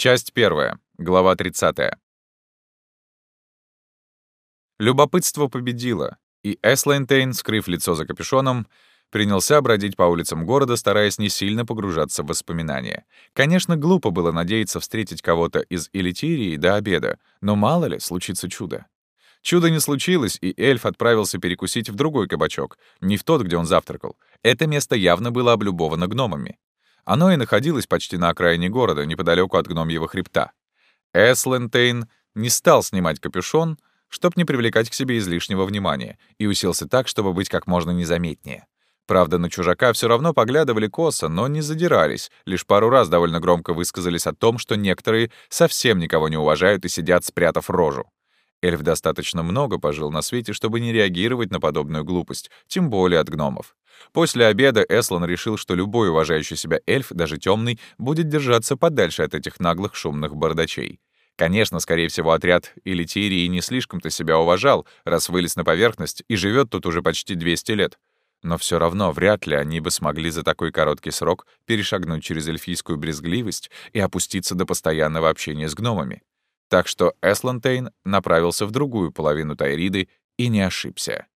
Часть первая, глава 30. Любопытство победило, и Эслейнтейн, скрыв лицо за капюшоном, принялся бродить по улицам города, стараясь не сильно погружаться в воспоминания. Конечно, глупо было надеяться встретить кого-то из Элитирии до обеда, но мало ли, случится чудо. Чудо не случилось, и эльф отправился перекусить в другой кабачок, не в тот, где он завтракал. Это место явно было облюбовано гномами. Оно и находилось почти на окраине города, неподалеку от гномьего хребта. Эслентейн не стал снимать капюшон, чтобы не привлекать к себе излишнего внимания, и уселся так, чтобы быть как можно незаметнее. Правда, на чужака все равно поглядывали косо, но не задирались, лишь пару раз довольно громко высказались о том, что некоторые совсем никого не уважают и сидят, спрятав рожу. Эльф достаточно много пожил на свете, чтобы не реагировать на подобную глупость, тем более от гномов. После обеда Эслан решил, что любой уважающий себя эльф, даже темный, будет держаться подальше от этих наглых шумных бардачей. Конечно, скорее всего, отряд Элитирии не слишком-то себя уважал, раз вылез на поверхность и живет тут уже почти 200 лет. Но все равно вряд ли они бы смогли за такой короткий срок перешагнуть через эльфийскую брезгливость и опуститься до постоянного общения с гномами. Так что Эслантейн направился в другую половину Тайриды и не ошибся.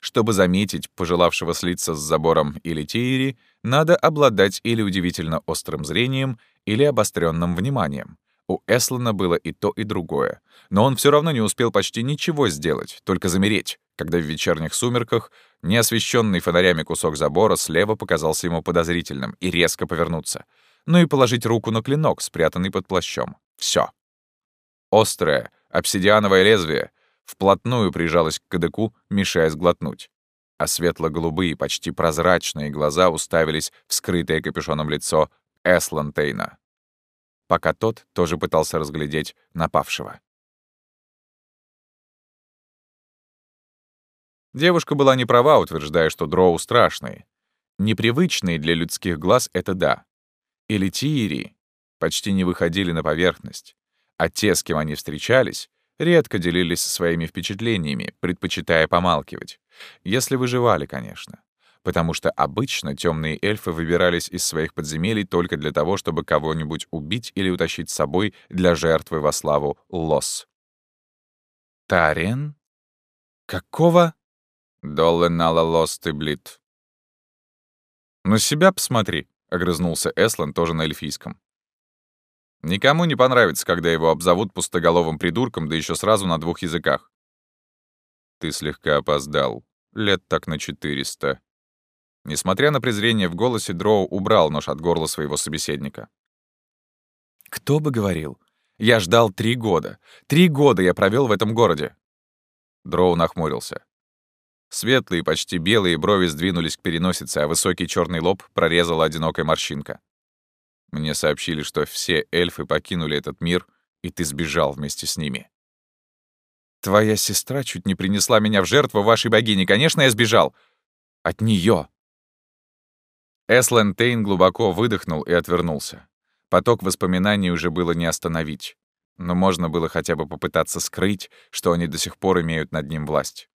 Чтобы заметить пожелавшего слиться с забором или Тиери, надо обладать или удивительно острым зрением, или обостренным вниманием. У Эслана было и то, и другое. Но он все равно не успел почти ничего сделать, только замереть, когда в вечерних сумерках неосвещенный фонарями кусок забора слева показался ему подозрительным, и резко повернуться. Ну и положить руку на клинок, спрятанный под плащом. Все. Острое, обсидиановое лезвие вплотную прижалось к кадыку, мешая сглотнуть. А светло-голубые, почти прозрачные глаза уставились в скрытое капюшоном лицо Эслантейна, пока тот тоже пытался разглядеть напавшего. Девушка была не права, утверждая, что дроу страшные. Непривычные для людских глаз — это да. Или тиери почти не выходили на поверхность, а те, с кем они встречались, редко делились своими впечатлениями, предпочитая помалкивать. Если выживали, конечно. Потому что обычно темные эльфы выбирались из своих подземелий только для того, чтобы кого-нибудь убить или утащить с собой для жертвы во славу Лос. «Тарен? Какого?» «Долленала Лос ты, блит». «На себя посмотри», — огрызнулся Эслан тоже на эльфийском. Никому не понравится, когда его обзовут пустоголовым придурком, да еще сразу на двух языках. Ты слегка опоздал. Лет так на 400. Несмотря на презрение в голосе, Дроу убрал нож от горла своего собеседника. «Кто бы говорил? Я ждал три года. Три года я провел в этом городе». Дроу нахмурился. Светлые, почти белые брови сдвинулись к переносице, а высокий черный лоб прорезала одинокая морщинка. Мне сообщили, что все эльфы покинули этот мир, и ты сбежал вместе с ними. Твоя сестра чуть не принесла меня в жертву вашей богине. Конечно, я сбежал. От нее. Эслен Тейн глубоко выдохнул и отвернулся. Поток воспоминаний уже было не остановить. Но можно было хотя бы попытаться скрыть, что они до сих пор имеют над ним власть.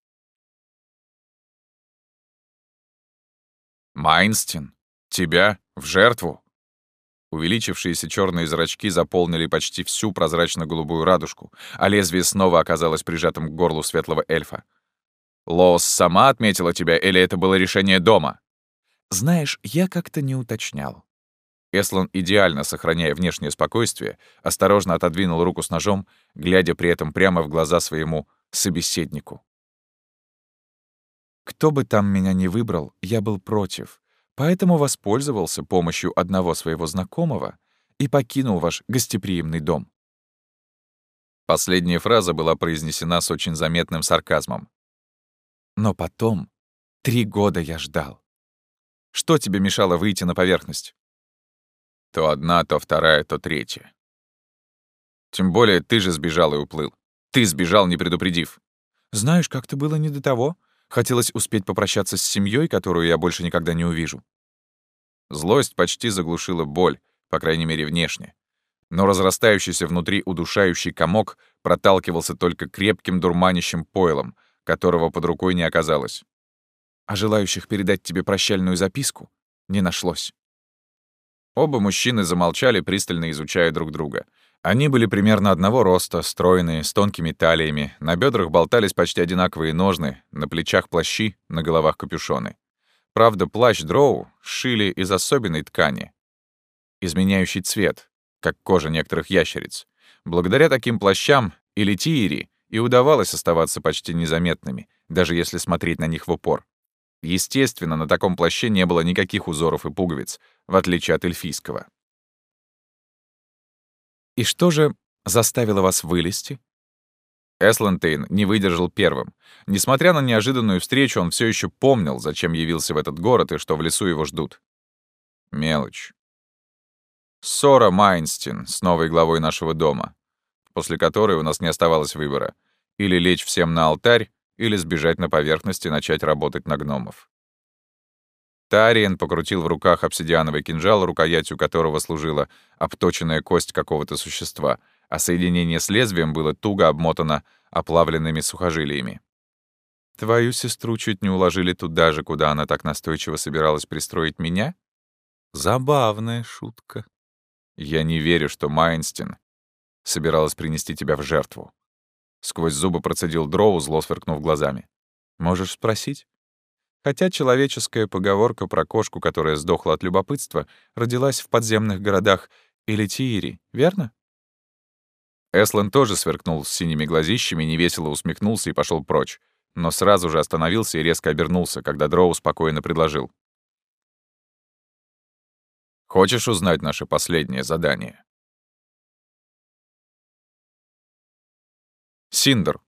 «Майнстин? Тебя? В жертву?» Увеличившиеся черные зрачки заполнили почти всю прозрачно-голубую радужку, а лезвие снова оказалось прижатым к горлу светлого эльфа. «Лоос сама отметила тебя, или это было решение дома?» «Знаешь, я как-то не уточнял». Эслон, идеально сохраняя внешнее спокойствие, осторожно отодвинул руку с ножом, глядя при этом прямо в глаза своему собеседнику. «Кто бы там меня ни выбрал, я был против, Поэтому воспользовался помощью одного своего знакомого и покинул ваш гостеприимный дом. Последняя фраза была произнесена с очень заметным сарказмом. Но потом три года я ждал. Что тебе мешало выйти на поверхность? То одна, то вторая, то третья. Тем более ты же сбежал и уплыл. Ты сбежал, не предупредив. Знаешь, как-то было не до того. Хотелось успеть попрощаться с семьей, которую я больше никогда не увижу. Злость почти заглушила боль, по крайней мере, внешне. Но разрастающийся внутри удушающий комок проталкивался только крепким дурманящим пойлом, которого под рукой не оказалось. А желающих передать тебе прощальную записку не нашлось. Оба мужчины замолчали, пристально изучая друг друга. Они были примерно одного роста, стройные, с тонкими талиями, на бедрах болтались почти одинаковые ножны, на плечах плащи, на головах капюшоны. Правда, плащ дроу шили из особенной ткани, изменяющий цвет, как кожа некоторых ящериц. Благодаря таким плащам или тиери и удавалось оставаться почти незаметными, даже если смотреть на них в упор. Естественно, на таком плаще не было никаких узоров и пуговиц, в отличие от эльфийского. «И что же заставило вас вылезти?» Эслантейн не выдержал первым. Несмотря на неожиданную встречу, он все еще помнил, зачем явился в этот город и что в лесу его ждут. Мелочь. Ссора Майнстин с новой главой нашего дома, после которой у нас не оставалось выбора. Или лечь всем на алтарь, или сбежать на поверхность и начать работать на гномов. Тариен покрутил в руках обсидиановый кинжал, рукоятью которого служила обточенная кость какого-то существа, а соединение с лезвием было туго обмотано оплавленными сухожилиями. «Твою сестру чуть не уложили туда же, куда она так настойчиво собиралась пристроить меня? Забавная шутка. Я не верю, что Майнстин собиралась принести тебя в жертву. Сквозь зубы процедил Дроу, зло сверкнув глазами. «Можешь спросить?» Хотя человеческая поговорка про кошку, которая сдохла от любопытства, родилась в подземных городах Элитиири, верно? Эслен тоже сверкнул с синими глазищами, невесело усмехнулся и пошел прочь, но сразу же остановился и резко обернулся, когда Дроу спокойно предложил. «Хочешь узнать наше последнее задание?» Синдер.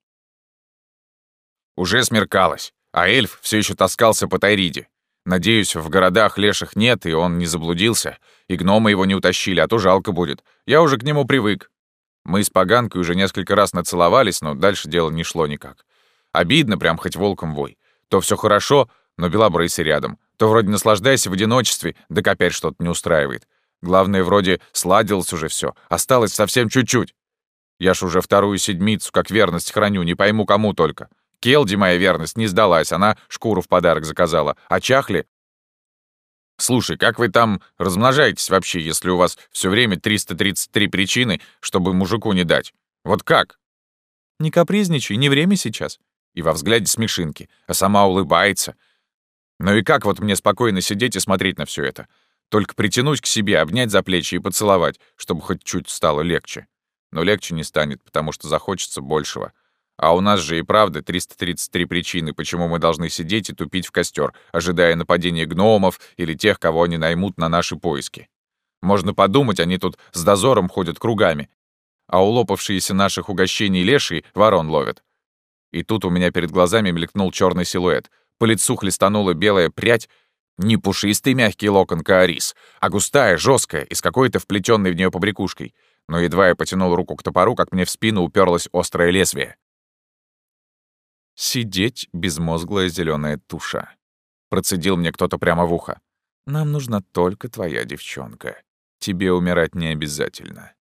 Уже смеркалось, а эльф все еще таскался по Тайриде. Надеюсь, в городах леших нет, и он не заблудился, и гномы его не утащили, а то жалко будет. Я уже к нему привык. Мы с поганкой уже несколько раз нацеловались, но дальше дело не шло никак. Обидно, прям хоть волком вой. То все хорошо, но белобрысы рядом. То вроде наслаждайся в одиночестве, да опять что-то не устраивает. Главное, вроде сладилось уже все, осталось совсем чуть-чуть. Я ж уже вторую седмицу как верность храню, не пойму кому только. Келди моя верность не сдалась, она шкуру в подарок заказала. А чахли? Слушай, как вы там размножаетесь вообще, если у вас все время 333 причины, чтобы мужику не дать? Вот как? Не капризничай, не время сейчас. И во взгляде смешинки, а сама улыбается. Ну и как вот мне спокойно сидеть и смотреть на все это? Только притянуть к себе, обнять за плечи и поцеловать, чтобы хоть чуть стало легче. Но легче не станет, потому что захочется большего. А у нас же и правда 333 причины, почему мы должны сидеть и тупить в костер, ожидая нападения гномов или тех, кого они наймут на наши поиски. Можно подумать, они тут с дозором ходят кругами, а улопавшиеся наших угощений леший ворон ловят. И тут у меня перед глазами мелькнул черный силуэт. По лицу хлестанула белая прядь, не пушистый мягкий локон каарис, а густая, жесткая и с какой-то вплетенной в нее побрякушкой — но едва я потянул руку к топору, как мне в спину уперлось острое лезвие. «Сидеть безмозглая зеленая туша», — процедил мне кто-то прямо в ухо. «Нам нужна только твоя девчонка. Тебе умирать не обязательно».